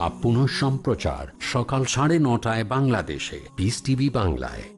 আপন সম্প্রচার সকাল সাড়ে নটায় বাংলাদেশে। পিস টিভি বাংলায়।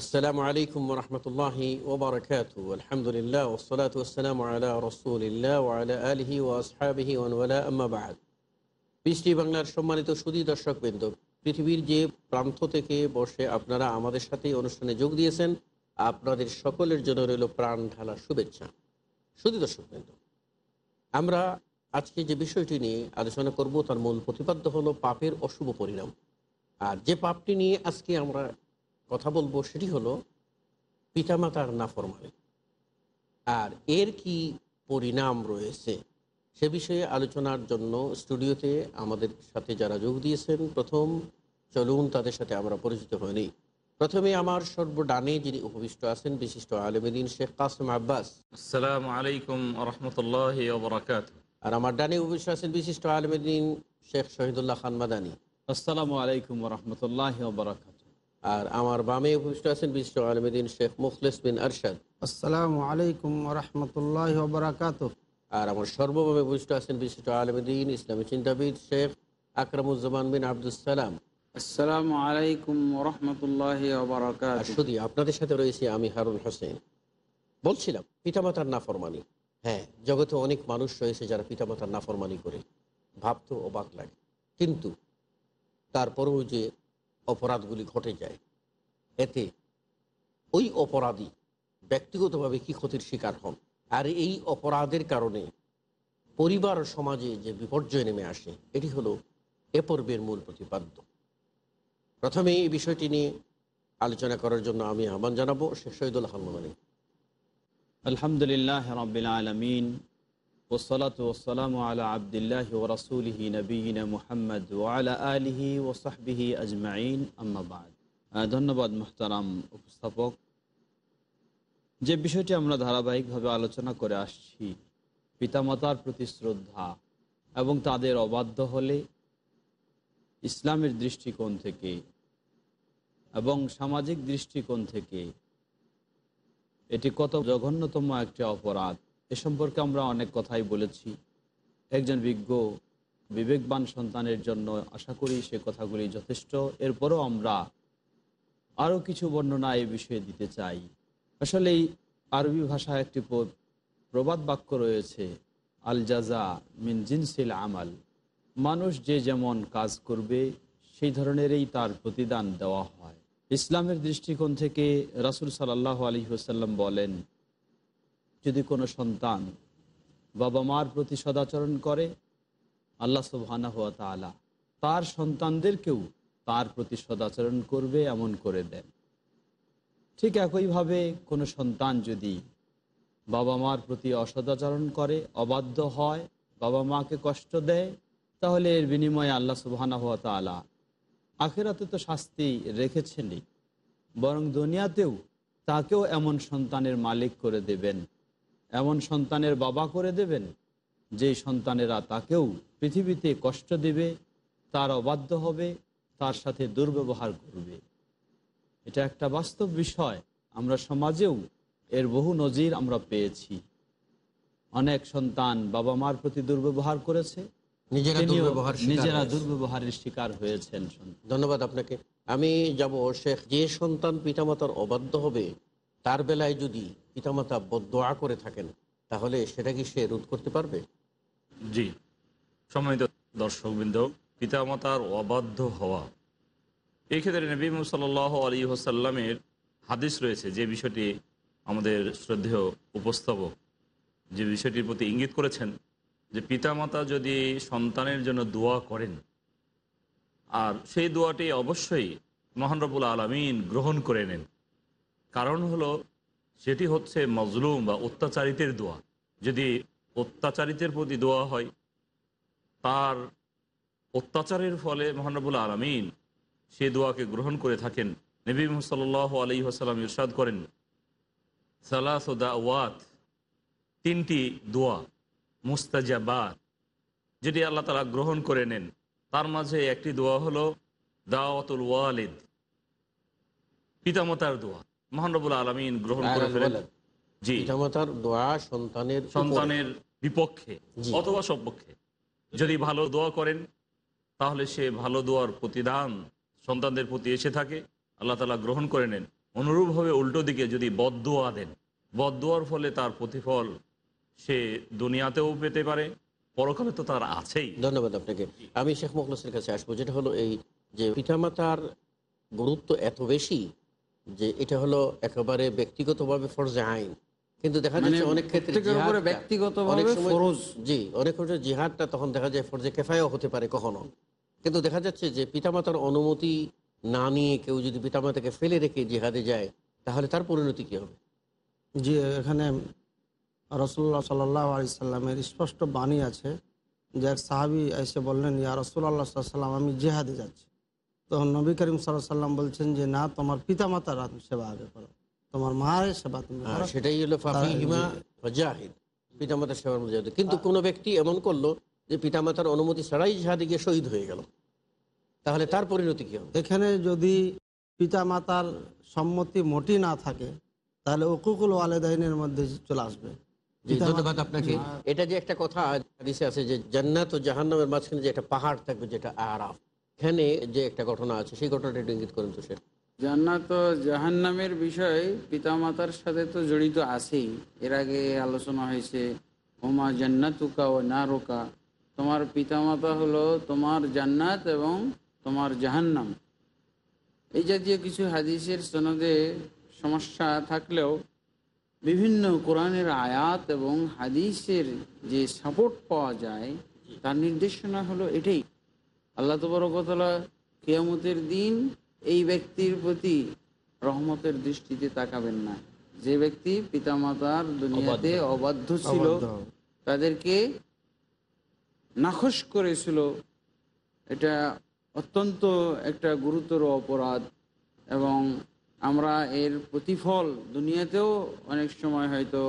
আসসালামু আলাইকুম রহমতুল্লাহি ওবরাকাত আলহামদুলিল্লাহ ওসলাত ওসালাম আলা রসুলিল্লাহ আলা আলহি ওয়াসহাবিহি ওয়ালা। আম্মাবাদ বৃষ্টি বাংলার সম্মানিত সুদী দর্শকবৃন্দ, পৃথিবীর যে প্রান্ত থেকে বসে আপনারা আমাদের সাথে অনুষ্ঠানে যোগ দিয়েছেন, আপনাদের সকলের জন্য রইল প্রাণ ঢালা শুভেচ্ছা। সুদী দর্শকবৃন্দ, আমরা আজকে যে বিষয়টি নিয়ে আলোচনা করব, তার মূল প্রতিপাদ্য হলো পাপের অশুভ পরিণাম। আর যে পাপটি নিয়ে আজকে আমরা কথা বলব সেটি হলো পিতামাতার নাফরমানি। আর এর কি পরিণাম রয়েছে সে বিষয়ে আলোচনার জন্য স্টুডিওতে আমাদের সাথে যারা যোগ দিয়েছেন প্রথম চলুন তাদের সাথে আমরা পরিচিত হয়নি প্রথমে আমার সর্বডানে যিনি উপবিষ্ট আছেন বিশিষ্ট আলমদিন শেখ কাসম আব্বাস। আসসালামু আলাইকুম রহমতুল্লাহ আর আমার ডানে উপবিষ্ট আছেন বিশিষ্ট আলমদিন শেখ শহীদুল্লাহ খান মাদানী। আসসালামু আলাইকুম রহমতুল্লাহ বারাকাত আর আমার বামে উপবিষ্ট আছেন বিশিষ্ট আলমদিন শেখ মুখলেস বিন আরশাদ। আসসালামু আলাইকুম রহমতুল্লাহ বারাকাত আর আমার সর্বভাবে বুঝতে আছেন বিশিষ্ট আলমদিন ইসলামী চিন্তাবিদ শেখ আকরামুজ্জামান বিন আব্দুল সালাম। আসসালামু আলাইকুম রহমতুল্লাহ বারাকাত শুধু আপনাদের সাথে রয়েছে আমি হারুন হোসেন। বলছিলাম পিতামাতার নাফরমানি। হ্যাঁ জগতে অনেক মানুষ রয়েছে যারা পিতামাতার নাফরমানি করে। ভাবতে অবাক লাগে। কিন্তু তারপরেও যে অপরাধগুলি ঘটে যায়। এতে ওই অপরাধী ব্যক্তিগতভাবে কি ক্ষতির শিকার হন? আর এই অপরাধের কারণে পরিবার সমাজে যে বিপর্যয় নেমে আসে, এটি হলো এ পর্বের মূল প্রতিপাদ্য। প্রথমে এই বিষয়টি নিয়ে আলোচনা করার জন্য আমি আহ্বান জানাব শেখ শহীদুল হালমানি আলহামদুলিল্লাহ রবিল মুহাম্মদ ওয়ালা ও আজমাইন ধন্যবাদ মোহতারাম উপস্থাপক। যে বিষয়টি আমরা ধারাবাহিকভাবে আলোচনা করে আসছি, পিতামাতার প্রতি শ্রদ্ধা এবং তাদের অবাধ্য হলে ইসলামের দৃষ্টিকোণ থেকে এবং সামাজিক দৃষ্টিকোণ থেকে এটি কত জঘন্যতম একটি অপরাধ। এ সম্পর্কে আমরা অনেক কথাই বলেছি। একজন বিজ্ঞ, বিবেকবান সন্তানের জন্য আশা করি সে কথাগুলি যথেষ্ট। এরপরও আমরা আরও কিছু বর্ণনা এই বিষয়ে দিতে চাই। আসলে আরবি ভাষায় একটি প্রবাদ বাক্য রয়েছে, আল জাজা মিন জিনসিল আমাল। মানুষ যে যেমন কাজ করবে, সেই ধরনেরই তার প্রতিদান দেওয়া হয়। ইসলামের দৃষ্টিকোণ থেকে রাসুল সাল্লাহ আলী হুসাল্লাম বলেন যদি কোনো সন্তান বাবা মার প্রতি সদাচরণ করে, আল্লাহ সুবহানা হুয়া তালা তার সন্তানদেরকেও তার প্রতি সদাচরণ করবে, এমন করে দেন। ঠিক একইভাবে কোনো সন্তান যদি বাবা মার প্রতি অসদাচরণ করে, অবাধ্য হয় বাবা মাকে কষ্ট দেয়, তাহলে এর বিনিময়ে আল্লাহ সুবাহানা হাত আলা আখেরাতে তো শাস্তি রেখেছেনই, বরং দুনিয়াতেও তাকেও এমন সন্তানের মালিক করে দেবেন। এমন সন্তানের বাবা করে দেবেন যে সন্তানেরা তাকেও পৃথিবীতে কষ্ট দেবে তার অবাধ্য হবে তার সাথে দুর্ব্যবহার করবে। এটা একটা বাস্তব বিষয়। আমরা সমাজেও এর বহু নজির আমরা পেয়েছি। অনেক সন্তান বাবা মার প্রতি দুর্ব্যবহার করেছে নিজেরা দুর্ব্যবহারের শিকার হয়েছেন ধন্যবাদ আপনাকে। আমি যাব শেখ যে সন্তান পিতামাতার অবাধ্য হবে তার বেলায় যদি পিতামাতা বদোয়া করে থাকেন, তাহলে সেটা কি সে রোধ করতে পারবে? জি। সম্মানিত দর্শকবৃন্দ, পিতামাতার অবাধ্য হওয়া। এই ক্ষেত্রে নবী সাল আলী হোসাল্লামের হাদিস রয়েছে, যে বিষয়টি আমাদের শ্রদ্ধেয় উপস্থাপক যে বিষয়টির প্রতি ইঙ্গিত করেছেন, যে পিতামাতা যদি সন্তানের জন্য দোয়া করেন, আর সেই দোয়াটি অবশ্যই মহানরবুল আলমিন গ্রহণ করে নেন। কারণ হলো সেটি হচ্ছে মজলুম বা অত্যাচারিতের দোয়া। যদি অত্যাচারিতের প্রতি দোয়া হয়, তার অত্যাচারের ফলে মহানবুল আলমিন সে দোয়াকে গ্রহণ করে থাকেন। নবী সাল আলী আসাল্লাম ইরশাদ করেন সালাসোদাওয়াত তিনটি দোয়া, মুস্তাজাবাত, যেটি আল্লাহ তালা গ্রহণ করে নেন। তার মাঝে একটি দোয়া হলো দাওয়াতুল ওয়ালিদ, পিতামাতার দোয়া। মহানবুল আলমিন গ্রহণ করে ফেলেন। জি। পিতামাতার দোয়া সন্তানের সন্তানের বিপক্ষে অথবা সপক্ষে। যদি ভালো দোয়া করেন তাহলে সে ভালো দোয়ার প্রতিদান সন্তানদের প্রতি এসে থাকে। আল্লাহ তালা গ্রহণ করে নেন। অনুরূপভাবে উল্টো দিকে যদি বদদোয়া দেন বদদোয়ার ফলে তার প্রতিফল সে দুনিয়াতেও পেতে পারে পরকালে তো তার আছেই। ধন্যবাদ আপনাকে। আমি শেখ মোখলসের কাছে আসব যেটা হলো এই যে পিতামাতার গুরুত্ব এত বেশি যে এটা হলো একেবারে ব্যক্তিগতভাবে ফরজে আইন। কিন্তু দেখা যাচ্ছে মানে অনেক ক্ষেত্রে ব্যক্তিগতভাবে অনেক সময়- ফরজ। জি অনেক ক্ষেত্রে জিহাদটা তখন দেখা যায় ফরজে কেফায়ও হতে পারে কখনো। কিন্তু দেখা যাচ্ছে যে পিতামাতার অনুমতি না নিয়ে কেউ যদি পিতামাতাকে ফেলে রেখে জিহাদে যায় তাহলে তার পরিণতি কি হবে? যে এখানে রসুল্লাহ সাল্লাহ আলি সাল্লামের স্পষ্ট বাণী আছে যে এক সাহাবি এসে বললেন ইয়া রসুল্লাহ সাল্লাম আমি জেহাদে যাচ্ছি। তখন নবী করিম সাল্লাহ সাল্লাম বলছেন যে না তোমার পিতা মাতার সেবা আগে করো। তোমার মায়ের সেবা তুমি সেটাই হলো জাহিদ পিতামাতার সেবার মধ্যে কিন্তু কোনো ব্যক্তি এমন করল যে পিতামাতার অনুমতি ছাড়াই জিহাদে গিয়ে শহীদ হয়ে গেল। তাহলে তার পরিণতি কি হবে? এখানে যদি পিতা মাতার সম্মতি মোটি না থাকে তাহলে উকুকুল ওয়ালেদাইনের মধ্যে চলে আসবে। ধন্যবাদ আপনাকে। এটা যে একটা কথা হাদিসে আছে যে জান্নাত ও জাহান্নামের মাঝখানে যে একটা পাহাড় থাকবে যেটা আরাফ। এখানে যে একটা ঘটনা আছে, সেই ঘটনাটা একটু ইঙ্গিত করেন তো সে জান্নাত জাহান্নামের বিষয় পিতামাতার সাথে তো জড়িত আছেই। এর আগে আলোচনা হয়েছে, ওমা জান্নাতুকা ও নারুকা। তোমার পিতামাতা হলো তোমার জান্নাত এবং তোমার জাহান্নাম। এই জাতীয় কিছু হাদিসের সনদে সমস্যা থাকলেও বিভিন্ন কোরআনের আয়াত এবং হাদিসের যে সাপোর্ট পাওয়া যায়, তার নির্দেশনা হলো এটাই। আল্লাহ তবরকতলা কেয়ামতের দিন এই ব্যক্তির প্রতি রহমতের দৃষ্টিতে তাকাবেন না। যে ব্যক্তি পিতামাতার দুনিয়াতে অবাধ্য। ছিল তাদেরকে নাখোশ করেছিল। এটা অত্যন্ত একটা গুরুতর অপরাধ এবং আমরা এর প্রতিফল দুনিয়াতেও অনেক সময় হয়তো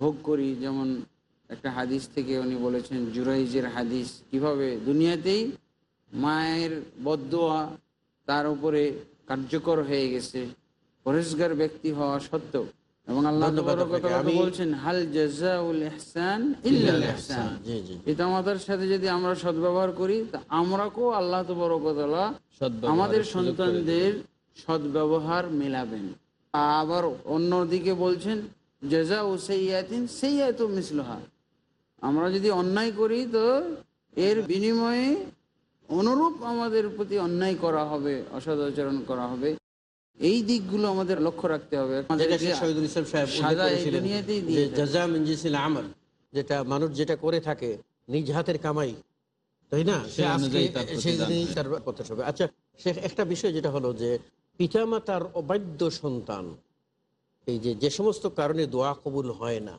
ভোগ করি। যেমন একটা হাদিস থেকে উনি বলেছেন জুরাইজের হাদিস কীভাবে দুনিয়াতেই মায়ের বদোয়া তার উপরে কার্যকর হয়ে গেছে। পরেশগার ব্যক্তি হওয়া সত্ত্বেও। এবং আল্লাহ বলছেন হাল জাযাউল ইহসান ইল্লাল ইহসান জি জি। পিতামাতার সাথে যদি আমরা সদ্ব্যবহার করি তা আমরাকেও আল্লাহ তবরকতলা আমাদের সন্তানদের সদ্ব্যবহার মেলাবেন। আবার অন্যদিকে বলছেন জেজা ও সেইয়াতিন সেইয়াত মিসলহা। আমরা যদি অন্যায় করি তো এর বিনিময়ে অনুরূপ আমাদের প্রতি অন্যায় করা হবে অসদাচরণ করা হবে এই দিকগুলো আমাদের লক্ষ্য রাখতে হবে। যেটা মানুষ যেটা করে থাকে নিজ হাতের কামাই তাই না? সে তার হবে আচ্ছা শেখ একটা বিষয় যেটা হলো যে পিতামাতার অবাধ্য সন্তান এই যে যে সমস্ত কারণে দোয়া কবুল হয় না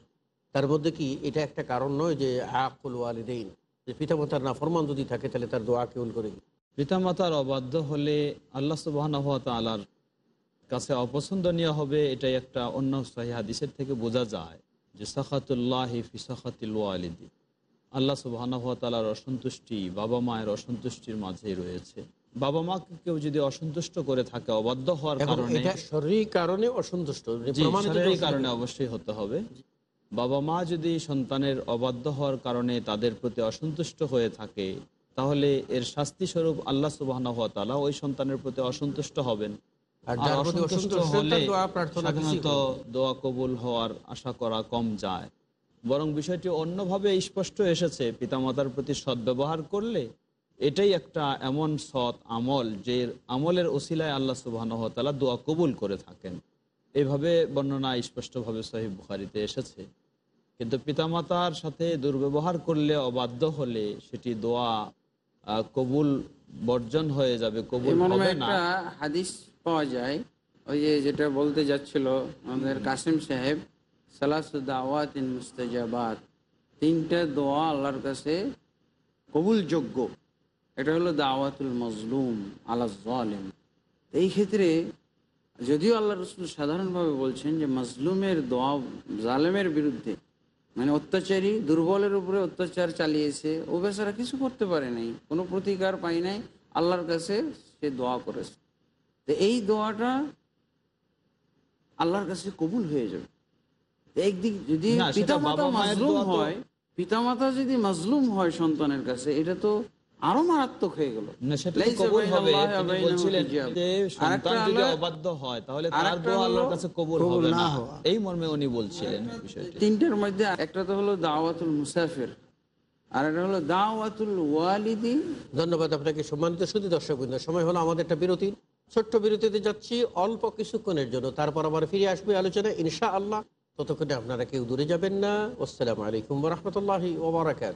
তার মধ্যে কি এটা একটা কারণ নয় যে আকুল ওয়ালিদাইন? যে পিতামাতার না ফরমান যদি থাকে তাহলে তার দোয়া কেবল করে কি? পিতামাতার অবাধ্য হলে আল্লাহ সুবাহ তালার কাছে অপছন্দনীয় হবে এটাই একটা অন্য সহি হাদিসের থেকে বোঝা যায় যে সাখাতুল্লাহ ফি সাখাতিল ওয়ালিদি। আল্লাহ সুবাহ তালার অসন্তুষ্টি বাবা মায়ের অসন্তুষ্টির মাঝেই রয়েছে। বাবা মাকে কেউ যদি অসন্তুষ্ট করে থাকে অবাধ্য হওয়ার কারণে এটা শারীরিক কারণে অসন্তুষ্ট। কারণে অবশ্যই হতে হবে। বাবা মা যদি সন্তানের অবাধ্য হওয়ার কারণে তাদের প্রতি অসন্তুষ্ট হয়ে থাকে তাহলে এর শাস্তি স্বরূপ আল্লাহ সুবাহ ওই সন্তানের প্রতি অসন্তুষ্ট হবেন। সাধারণত দোয়া কবুল হওয়ার আশা করা কম যায়। বরং বিষয়টি অন্যভাবে স্পষ্ট এসেছে পিতামাতার প্রতি সদ্ব্যবহার করলে এটাই একটা এমন সৎ আমল যে আমলের ওসিলায় আল্লাহ সুবাহ দোয়া কবুল করে থাকেন। এইভাবে বর্ণনা স্পষ্টভাবে সহিব বুখারিতে এসেছে। কিন্তু পিতামাতার সাথে দুর্ব্যবহার করলে অবাধ্য হলে সেটি দোয়া কবুল বর্জন হয়ে যাবে কবুল হবে না। হাদিস পাওয়া যায় ওই যে যেটা বলতে যাচ্ছিল আমাদের কাসিম সাহেব সালাসু দাওয়াত ইন মুস্তাজাবাত। তিনটা দোয়া আল্লাহর কাছে কবুলযোগ্য। এটা হলো দাওয়াতুল মজলুম আলা জালিম। এই ক্ষেত্রে যদিও আল্লাহ রসুল সাধারণভাবে বলছেন যে মজলুমের দোয়া জালেমের বিরুদ্ধে মানে অত্যাচারী দুর্বলের উপরে অত্যাচার চালিয়েছে ও বেচারা কিছু করতে পারে নাই কোনো প্রতিকার পাই নাই আল্লাহর কাছে সে দোয়া করেছে। তো এই দোয়াটা আল্লাহর কাছে কবুল হয়ে যাবে। একদিক যদি পিতামাতা মাজলুম হয় পিতামাতা যদি মাজলুম হয় সন্তানের কাছে এটা তো আরও মারাত্মক হয়ে গেল। না সেটা তো লাইসা কবুল বাইনা হবে। আল্লাহি ওয়া তিনি বাইনাহু বলছিলেন হিজাব। যে সন্তান আরেকটা যদি আল্লাহ- অবাধ্য হয় তাহলে তার আরেকটা দোয়া আল্লাহর হলো কাছে কবুল কবুল হবে না। না হওয়া। এই মর্মে উনি বলছিলেন তিনটের মধ্যে একটা তো হলো দাওয়াতুল মুসাফির আর একটা হলো দাওয়াতুল ওয়ালিদি। ধন্যবাদ আপনাকে সম্মানিত। শুধু দর্শক সময় হলো আমাদের একটা বিরতি। ছোট্ট বিরতিতে যাচ্ছি অল্প কিছুক্ষণের জন্য। তারপর আবার ফিরে আসবে আলোচনা ইনশা আল্লাহ ততক্ষণে আপনারা কেউ দূরে যাবেন না। আসসালামু আলাইকুম রহমতুল্লাহি ওবরাকাত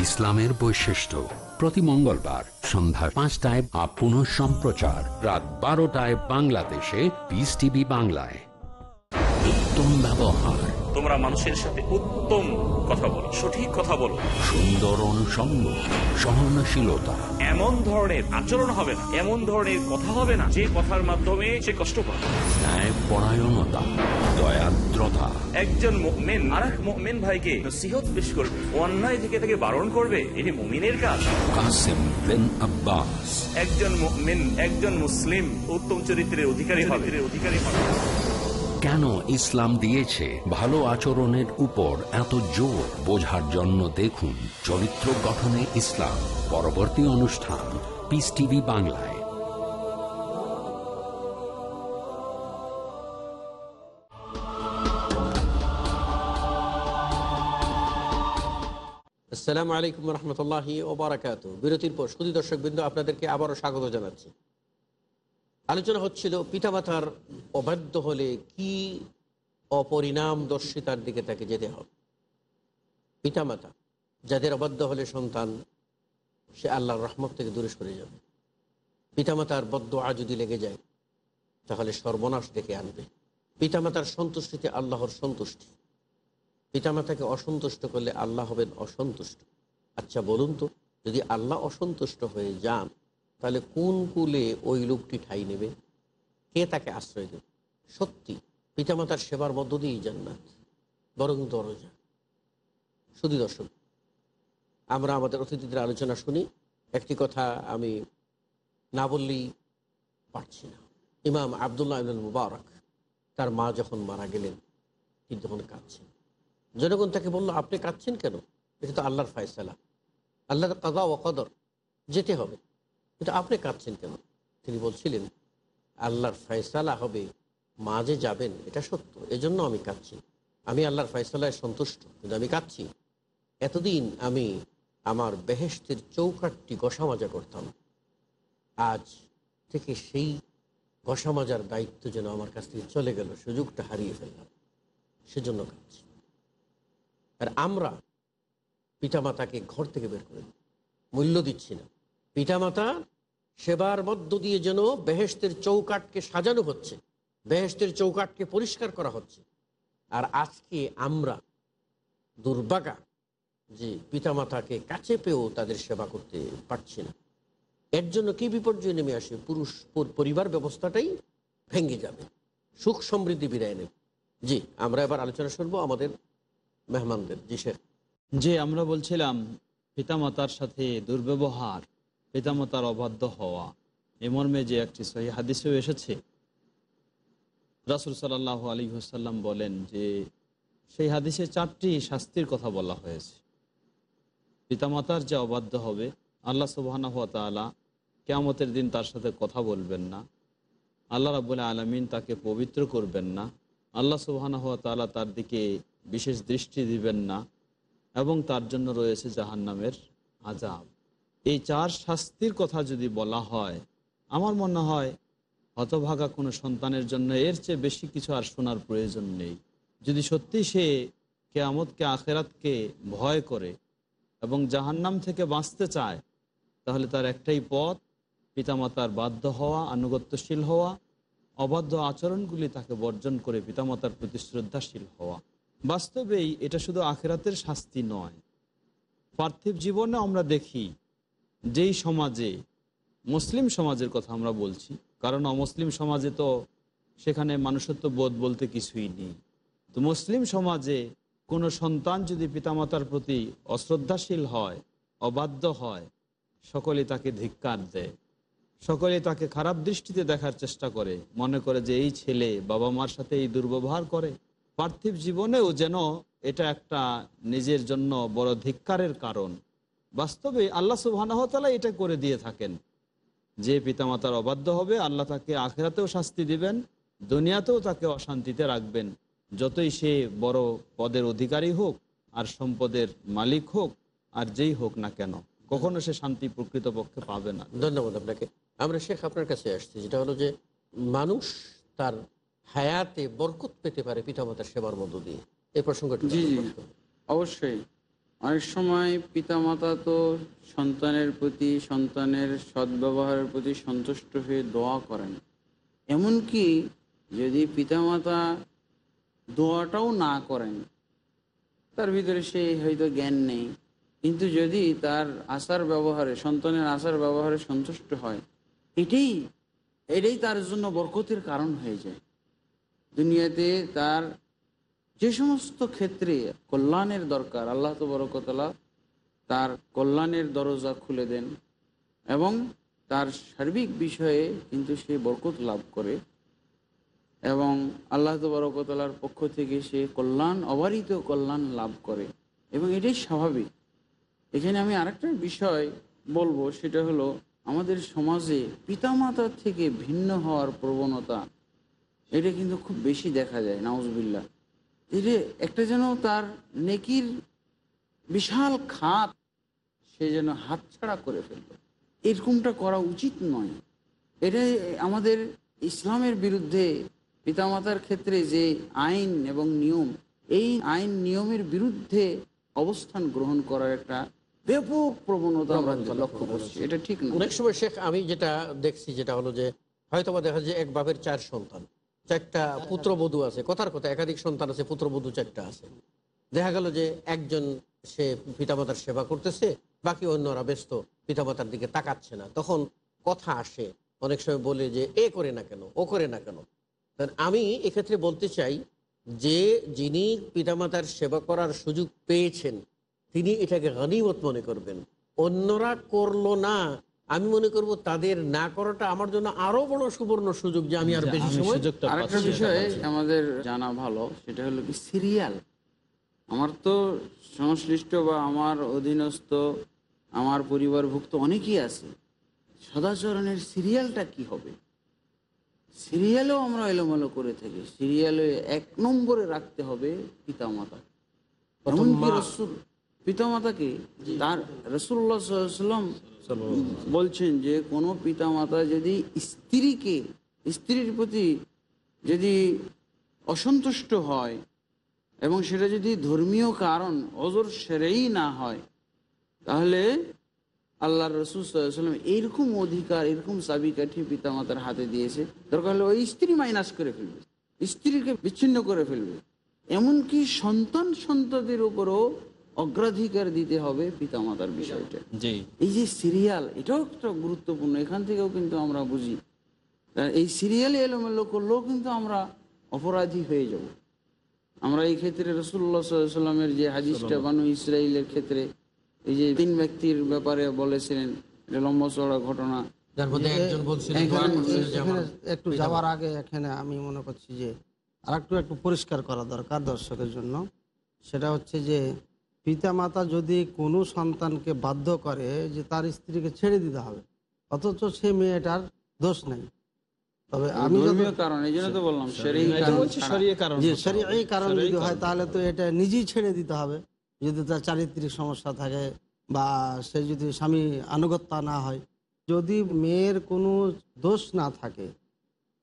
ইসলামের বৈশিষ্ট্য। প্রতি মঙ্গলবার সন্ধ্যা পাঁচটায় আপ সম্প্রচার। রাত বারোটায় বাংলাদেশে বিস টিভি বাংলায়। তোমরা মানুষের সাথে উত্তম কথা বলো সঠিক কথা বলো। সুন্দর অনুষঙ্গ সহনশীলতা। এমন ধরনের আচরণ হবে না এমন ধরনের কথা হবে না যে কথার মাধ্যমে সে কষ্ট পাবে। ন্যায় পরায়ণতা দয়াদ্রতা। একজন মুমিন আর এক মুমিন ভাইকে নসিহত পেশ করবে অন্যায় থেকে তাকে বারণ করবে এটি মুমিনের কাজ। কাসেম বিন আব্বাস। একজন মুমিন একজন মুসলিম উত্তম চরিত্রের অধিকারী হবে। অধিকারী হবে। কেন ইসলাম দিয়েছে ভালো আচরণের উপর এত জোর? বোঝার জন্য দেখুন চরিত্র গঠনে ইসলাম। পরবর্তী অনুষ্ঠান পিস টিভি বাংলায়। আসসালামু আলাইকুম রহমতুল্লাহি ওবরাকাত বিরতির পর সুদী দর্শক বিন্দু আপনাদেরকে আবারও স্বাগত জানাচ্ছি। আলোচনা হচ্ছিল পিতামাতার অবাধ্য হলে কি অপরিণামদর্শিতার দিকে তাকে যেতে হবে? পিতামাতা, যাদের অবাধ্য হলে সন্তান, সে আল্লাহর রহমত থেকে দূরে সরে যাবে। পিতামাতার বদ্ধ আ যদি লেগে যায়, তাহলে সর্বনাশ ডেকে আনবে। পিতামাতার সন্তুষ্টিতে আল্লাহর সন্তুষ্টি। পিতামাতাকে অসন্তুষ্ট করলে আল্লাহ হবেন অসন্তুষ্ট। আচ্ছা বলুন তো, যদি আল্লাহ অসন্তুষ্ট হয়ে যান তাহলে কোন কুলে ওই লোকটি ঠাই নেবে? কে তাকে আশ্রয় দেবে? সত্যি, পিতামাতার সেবার মধ্য দিয়েই জান্নাত, বরং দরজা। শুধু দর্শক, আমরা আমাদের অতিথিদের আলোচনা শুনি, একটি কথা আমি না বললেই পারছি না। ইমাম আবদুল্লাহ ইবনুল মুবারক, তার মা যখন মারা গেলেন, তিনি তখন কাঁদছেন। জনগণ তাকে বলল, আপনি কাঁদছেন কেন? এটা তো আল্লাহর ফায়সালা। আল্লাহর কাদা ও কদর, যেতে হবে। কিন্তু আপনি কাঁদছেন কেন? তিনি বলছিলেন, আল্লাহর ফয়সালা হবে মা যে যাবেন, এটা সত্য, এজন্য আমি কাঁদছি। আমি আল্লাহর ফয়সালায় সন্তুষ্ট, কিন্তু আমি কাঁদছি। এতদিন আমি আমার বেহেস্তের চৌকাটটি গসা মাজা করতাম। আজ থেকে সেই গসা মাজার দায়িত্ব যেন আমার কাছ থেকে চলে গেল, সুযোগটা হারিয়ে ফেললাম। সেজন্য কাঁদছি। আর আমরা পিতামাতাকে ঘর থেকে বের করে। মূল্য দিচ্ছি না। পিতামাতা, সেবার মধ্য দিয়ে যেন বেহেস্তের চৌকাটকে সাজানো হচ্ছে বেহেস্তের চৌকাটকে পরিষ্কার করা হচ্ছে। আর আজকে আমরা দুর্ভাগা যে পিতামাতাকে কাছে পেয়েও তাদের সেবা করতে পারছি না। এর জন্য কি বিপর্যয় নেমে আসে? পুরুষ পরিবার ব্যবস্থাটাই ভেঙে যাবে। সুখ সমৃদ্ধি বিদায় নেবে। জি, আমরা এবার আলোচনা শুনব আমাদের মেহমানদের। জি স্যার যে আমরা বলছিলাম পিতামাতার সাথে দুর্ব্যবহার। পিতামাতার অবাধ্য হওয়া। এ মর্মে যে একটি সহি হাদিসেও এসেছে। রাসুল সাল্লাহ আলী হুসাল্লাম বলেন যে, সেই হাদিসে চারটি শাস্তির কথা বলা হয়েছে। পিতামাতার যে অবাধ্য হবে, আল্লাহ সুবাহানা হাত তালা কেয়ামতের দিন তার সাথে কথা বলবেন না। আল্লাহ রাবুল আলমিন তাকে পবিত্র করবেন না। আল্লাহ সুবাহানা হাত তালা তার দিকে বিশেষ দৃষ্টি দিবেন না। এবং তার জন্য রয়েছে জাহান্নামের আজাব এই চার শাস্তির কথা যদি বলা হয়, আমার মনে হয় হতভাগা কোনো সন্তানের জন্য এর চেয়ে বেশি কিছু আর শোনার প্রয়োজন নেই। যদি সত্যি সে কেয়ামতকে, আখেরাতকে ভয় করে এবং জাহান্নাম থেকে বাঁচতে চায়, তাহলে তার একটাই পথ, পিতামাতার বাধ্য হওয়া, আনুগত্যশীল হওয়া, অবাধ্য আচরণগুলি তাকে বর্জন করে পিতামাতার প্রতি শ্রদ্ধাশীল হওয়া। বাস্তবেই এটা শুধু আখেরাতের শাস্তি নয়। পার্থিব জীবনে আমরা দেখি যেই সমাজে, মুসলিম সমাজের কথা আমরা বলছি, কারণ অমুসলিম সমাজে তো সেখানে মানুষত্ব বোধ বলতে কিছুই নেই। তো মুসলিম সমাজে কোনো সন্তান যদি পিতামাতার প্রতি অশ্রদ্ধাশীল হয়, অবাধ্য হয়, সকলে তাকে ধিক্কার দেয়। সকলে তাকে খারাপ দৃষ্টিতে দেখার চেষ্টা করে, মনে করে যে এই ছেলে বাবা মার সাথে এই দুর্ব্যবহার করে। পার্থিব জীবনেও যেন এটা একটা নিজের জন্য বড় ধিক্কারের কারণ। বাস্তবে আল্লাহ সুবাহানহতালা এটা করে দিয়ে থাকেন। যে পিতামাতার অবাধ্য হবে আল্লাহ তাকে আখেরাতেও শাস্তি দিবেন দুনিয়াতেও তাকে অশান্তিতে রাখবেন। যতই সে বড় পদের অধিকারী হোক আর সম্পদের মালিক হোক আর যেই হোক না কেন কখনো সে শান্তি প্রকৃতপক্ষে পাবে না। ধন্যবাদ আপনাকে। আমরা শেখ আপনার কাছে আসছি যেটা হলো যে মানুষ তার হায়াতে বরকত পেতে পারে পিতামাতার সেবার মধ্য দিয়ে। এ প্রসঙ্গটি জি জি। অবশ্যই। অনেক সময় পিতামাতা তো সন্তানের প্রতি, সন্তানের সদ্ব্যবহারের প্রতি সন্তুষ্ট হয়ে দোয়া করেন। এমনকি যদি পিতামাতা দোয়াটাও না করেন, তার ভিতরে সে হয়তো জ্ঞান নেই। কিন্তু যদি তার আচার ব্যবহারে, সন্তানের আচার ব্যবহারে সন্তুষ্ট হয়, এটাই এটাই তার জন্য বরকতের কারণ হয়ে যায়। দুনিয়াতে তার যে সমস্ত ক্ষেত্রে কল্যাণের দরকার, আল্লাহ তো বরকতলা তার কল্যাণের দরজা খুলে দেন এবং তার সার্বিক বিষয়ে কিন্তু সে বরকত লাভ করে এবং আল্লাহ তো বরকতলার পক্ষ থেকে সে কল্যাণ, অবারিত কল্যাণ লাভ করে এবং এটাই স্বাভাবিক। এখানে আমি আরেকটা বিষয় বলব, সেটা হলো আমাদের সমাজে পিতামাতার থেকে ভিন্ন হওয়ার প্রবণতা, এটা কিন্তু খুব বেশি দেখা যায় নাউজবিল্লা এটা একটা যেন তার নেকির বিশাল খাত সে যেন হাতছাড়া করে ফেলল। এরকমটা করা উচিত নয়। এটা আমাদের ইসলামের বিরুদ্ধে পিতামাতার ক্ষেত্রে যে আইন এবং নিয়ম এই আইন নিয়মের বিরুদ্ধে অবস্থান গ্রহণ করার একটা ব্যাপক প্রবণতা আমরা লক্ষ্য করছি। এটা ঠিক না অনেক সময় শেখ আমি যেটা দেখছি যেটা হলো যে হয়তো দেখা যায় এক বাপের চার সন্তান। চারটা পুত্রবধূ আছে, কথার কথা, একাধিক সন্তান আছে, পুত্রবধূ চারটা আছে। দেখা গেল যে একজন সে পিতামাতার সেবা করতেছে, বাকি অন্যরা ব্যস্ত, পিতামাতার দিকে তাকাচ্ছে না। তখন কথা আসে, অনেক সময় বলে যে, এ করে না কেন? ও করে না কেন? আমি এক্ষেত্রে বলতে চাই যে, যিনি পিতামাতার সেবা করার সুযোগ পেয়েছেন, তিনি এটাকে গনিমত মনে করবেন। অন্যরা করল না আমি মনে করব তাদের না করাটা আমার জন্য আরও বড় সুবর্ণ সুযোগ যে আমি আর বেশি সময় আরেকটা পাচ্ছি, বিষয় আমাদের জানা ভালো সেটা হলো কি সিরিয়াল। আমার তো সংশ্লিষ্ট বা আমার অধীনস্থ আমার পরিবারভুক্ত অনেকেই আছে। সদাচরণের সিরিয়ালটা কি হবে? সিরিয়ালও আমরা এলোমেলো করে থাকি। সিরিয়ালে এক নম্বরে রাখতে হবে পিতামাতা। প্রথম এমনকি রসুল। পিতামাতাকে তার রসুল্লাহ সাল্লাম বলছেন যে কোনো পিতামাতা যদি স্ত্রীকে স্ত্রীর প্রতি যদি অসন্তুষ্ট হয় এবং সেটা যদি ধর্মীয় কারণ অজর সেরেই না হয় তাহলে আল্লাহ রসুল সাল্লাম এইরকম অধিকার এরকম চাবিকাঠি পিতামাতার হাতে দিয়েছে। দরকার হলে ওই স্ত্রী মাইনাস করে ফেলবে। স্ত্রীকে বিচ্ছিন্ন করে ফেলবে। এমনকি সন্তান সন্ততির উপরও অগ্রাধিকার দিতে হবে পিতামাতার বিষয়টা। এই যে সিরিয়াল এটাও একটা গুরুত্বপূর্ণ এখান থেকেও কিন্তু আমরা বুঝি। এই সিরিয়ালে এলোমেলো করলেও কিন্তু আমরা অপরাধী হয়ে যাব। আমরা এই ক্ষেত্রে রসুল্লাহ সাল্লামের যে হাদিসটা বানু ইসরায়েলের ক্ষেত্রে এই যে তিন ব্যক্তির ব্যাপারে বলেছিলেন এটা লম্বা চড়া ঘটনা। একটু যাওয়ার আগে এখানে আমি মনে করছি যে আর একটু একটু পরিষ্কার করা দরকার দর্শকের জন্য। সেটা হচ্ছে যে পিতামাতা যদি কোনো সন্তানকে বাধ্য করে যে তার স্ত্রীকে ছেড়ে দিতে হবে অথচ সে মেয়েটার দোষ নেই। তবে আমি এই কারণ যদি হয় তাহলে তো এটা নিজেই ছেড়ে দিতে হবে। যদি তার চারিত্রিক সমস্যা থাকে বা সে যদি স্বামী আনুগত্য না হয় যদি মেয়ের কোনো দোষ না থাকে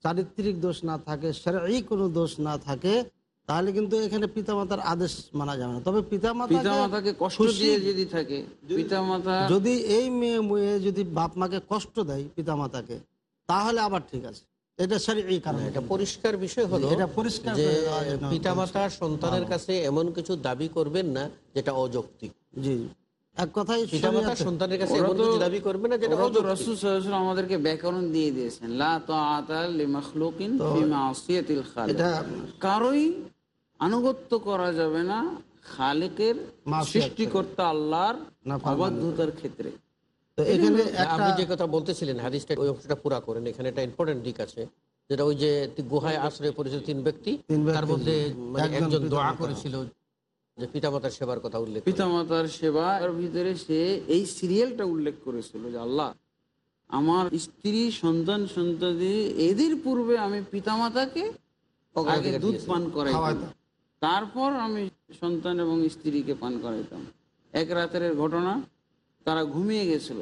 চারিত্রিক দোষ না থাকে সেরাই কোনো দোষ না থাকে তাহলে কিন্তু এখানে পিতামাতার আদেশ মানা যাবে না। তবে পিতামাতা পিতামাতাকে কষ্ট দিয়ে যদি থাকে পিতামাতা যদি এই মেয়ে মেয়ে যদি বাপ মাকে কষ্ট দেয় পিতামাতাকে তাহলে আবার ঠিক আছে। এটা সারি এই কারণে এটা পরিষ্কার বিষয় হলো এটা পরিষ্কার যে করে পিতামাতা সন্তানের কাছে এমন কিছু দাবি করবেন না যেটা অযৌক্তিক। জি এক কথাই পিতামাতা সন্তানের কাছে এমন কিছু দাবি করবে না যেটা অযৌক্তিক। রসুল সাল্লাল্লাহু আমাদেরকে ব্যাকরণ দিয়ে দিয়েছেন লা তাআতা লিমাখলুকিন ফি মাসিয়াতিল খালিক। এটা কারোই আনুগত্য করা যাবে না খালেকের সৃষ্টিকর্তা আল্লাহর অবাধ্যতার ক্ষেত্রে। তো এখানে আপনি যে কথা বলতেছিলেন হাদিসটা ওই অংশটা পুরা করেন। এখানে একটা ইম্পর্টেন্ট দিক আছে যেটা ওই যে গুহায় আশ্রয় পড়েছিল তিন ব্যক্তি তার মধ্যে মানে একজন দোয়া করেছিল যে পিতামাতার সেবার কথা উল্লেখ। পিতামাতার সেবার ভিতরে সে এই সিরিয়ালটা উল্লেখ করেছিল যে আল্লাহ আমার স্ত্রী সন্তান সন্ততি এদের পূর্বে আমি পিতামাতাকে আগে দুধ পান খাওয়াইতাম। তারপর আমি সন্তান এবং স্ত্রীকে পান করাইতাম। এক রাতের ঘটনা তারা ঘুমিয়ে গেছিল।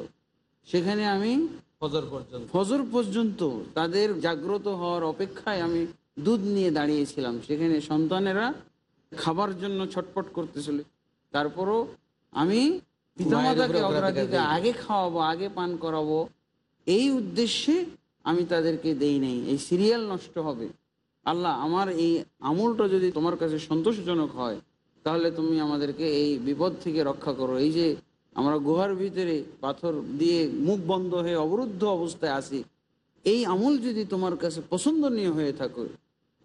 সেখানে আমি ফজর পর্যন্ত। ফজর পর্যন্ত তাদের জাগ্রত হওয়ার অপেক্ষায় আমি দুধ নিয়ে দাঁড়িয়েছিলাম। সেখানে সন্তানেরা খাবার জন্য ছটপট করতেছিল। তারপরও আমি পিতামাতাকে অগ্রাধিকার আগে খাওয়াবো আগে পান করাবো এই উদ্দেশ্যে আমি তাদেরকে দেই নাই। এই সিরিয়াল নষ্ট হবে। আল্লাহ, আমার এই আমলটা যদি তোমার কাছে সন্তোষজনক হয়, তাহলে তুমি আমাদেরকে এই বিপদ থেকে রক্ষা করো। এই যে আমরা গুহার ভিতরে পাথর দিয়ে মুখ বন্ধ হয়ে অবরুদ্ধ অবস্থায় আসি এই আমল যদি তোমার কাছে পছন্দনীয় হয়ে থাকে,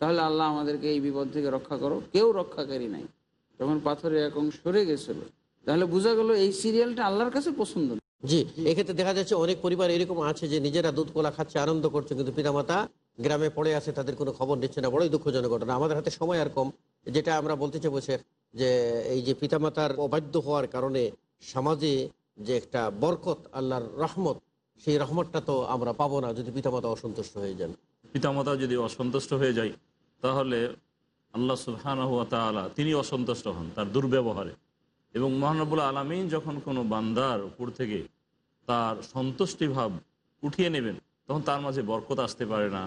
তাহলে আল্লাহ আমাদেরকে এই বিপদ থেকে রক্ষা করো। কেউ রক্ষাকারী নাই। তখন পাথরের এক অংশ সরে গেছিল, তাহলে বোঝা গেল এই সিরিয়ালটা আল্লাহর কাছে পছন্দ। জি, এক্ষেত্রে দেখা যাচ্ছে অনেক পরিবার এরকম আছে যে নিজেরা দুধ কোলা খাচ্ছে, আনন্দ করছে, কিন্তু পিতামাতা গ্রামে পড়ে আছে, তাদের কোনো খবর নিচ্ছে না, বড়ই দুঃখজনক ঘটনা। আমাদের হাতে সময় আর কম। যেটা আমরা বলতে চাইব শেখ যে এই যে পিতামাতার অবাধ্য হওয়ার কারণে সমাজে যে একটা বরকত, আল্লাহর রহমত, সেই রহমতটা তো আমরা পাবো না যদি পিতামাতা অসন্তুষ্ট হয়ে যান। পিতামাতা যদি অসন্তুষ্ট হয়ে যায়, তাহলে আল্লাহ সুবহান হুয়া তিনি অসন্তুষ্ট হন তার দুর্ব্যবহারে। এবং মহানবুল আলমিন যখন কোনো বান্দার উপর থেকে তার সন্তুষ্টি ভাব উঠিয়ে নেবেন, তখন তার মাঝে বরকত আসতে পারে না।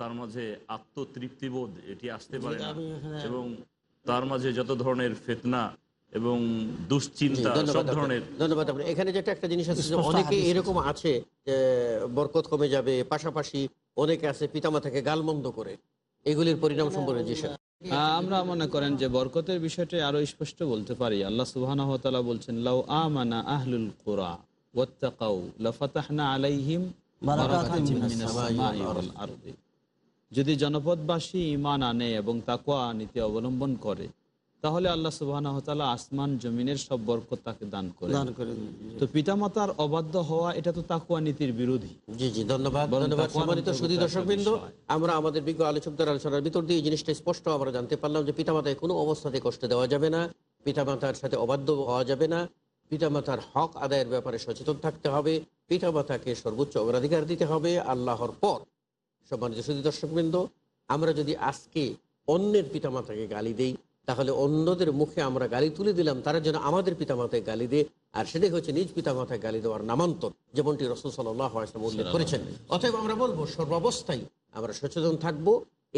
তার মাঝে আত্মতৃপ্তিবোধ এটি আসতে পারে না। এবং তার মাঝে যত ধরনের ফেতনা এবং দুশ্চিন্তা সব ধরনের ধন্যবাদ। এখানে যেটা একটা জিনিস আছে অনেকে এরকম আছে বরকত কমে যাবে পাশাপাশি অনেকে আছে পিতামাতাকে গালমন্দ করে। এগুলির পরিণাম সম্পর্কে আমরা মনে করেন যে বরকতের বিষয়টি আরও স্পষ্ট বলতে পারি। আল্লাহ সুবহানাহু ওয়া তাআলা বলছেন লাউ আমানা আহলুল কুরা ওয়াত্তাকাউ লাফাতাহনা আলাইহিম বারাকাতিম মিনাস সামাই ওয়াল আরদি। যদি জনপদবাসী ইমান আনে এবং তাকুয়া নীতি অবলম্বন করে তাহলে আল্লাহ তাআলা আসমান জমিনের সব বরকত তাকে দান করে। তো পিতামাতার অবাধ্য হওয়া এটা তো তাকওয়া নীতির বিরোধী। জি জি ধন্যবাদ বরং ধন্যবাদ। সম্মানিত সুদী দর্শকবৃন্দ আমরা আমাদের বিজ্ঞ আলোচকদের আলোচনার ভিতর দিয়ে এই জিনিসটা স্পষ্ট আমরা জানতে পারলাম যে পিতামাতায় কোনো অবস্থাতে কষ্ট দেওয়া যাবে না পিতামাতার সাথে অবাধ্য হওয়া যাবে না পিতামাতার হক আদায়ের ব্যাপারে সচেতন থাকতে হবে পিতামাতাকে সর্বোচ্চ অগ্রাধিকার দিতে হবে আল্লাহর পর। সম্মানিত সুদী দর্শকবৃন্দ আমরা যদি আজকে অন্যের পিতামাতাকে গালি দেই তাহলে অন্যদের মুখে আমরা গালি তুলে দিলাম তারা যেন আমাদের পিতামাতায় গালি দেয়। আর সেটাই হচ্ছে নিজ পিতামাতায় গালি দেওয়ার নামান্তর যেমনটি রসুল সাল্লাহ উল্লেখ করেছেন। অতএব আমরা বলব সর্বাবস্থায় আমরা সচেতন থাকব।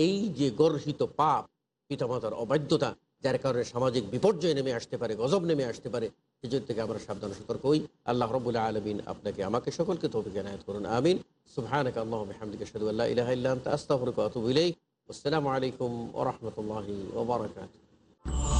এই যে গর্হিত পাপ পিতামাতার অবাধ্যতা যার কারণে সামাজিক বিপর্যয় নেমে আসতে পারে গজব নেমে আসতে পারে সেজন্য থেকে আমরা সাবধান সতর্ক হই। আল্লাহ রবুল্লাহ আলমিন আপনাকে আমাকে সকলকে তৌফিক এনায়ত করুন, আমিন। সুবহানাক আল্লাহ বিহামদিকা আশহাদু আল্লা ইলাহা ইল্লা আলাইকুম ওয়া রাহমাতুল্লাহি ওয়া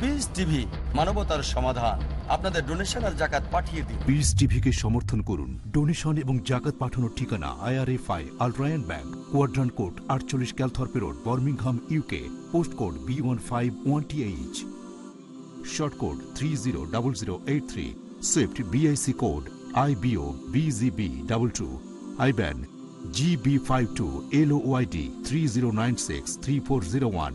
পিস মানবতার সমাধান। আপনাদের ডোনেশন আর জাকাত পাঠিয়ে দিন। পিস টিভিকে সমর্থন করুন। ডোনেশন এবং জাকাত পাঠানোর ঠিকানা আইআরএফআই আলট্রায়ন ব্যাংক কোয়াড্রান কোড আটচল্লিশ Calthorpe road Birmingham UK post code B one five one TH short code three zero double zero eight three swift BIC code IBO BGB double two IBAN GB five two LYD three zero nine six three four zero one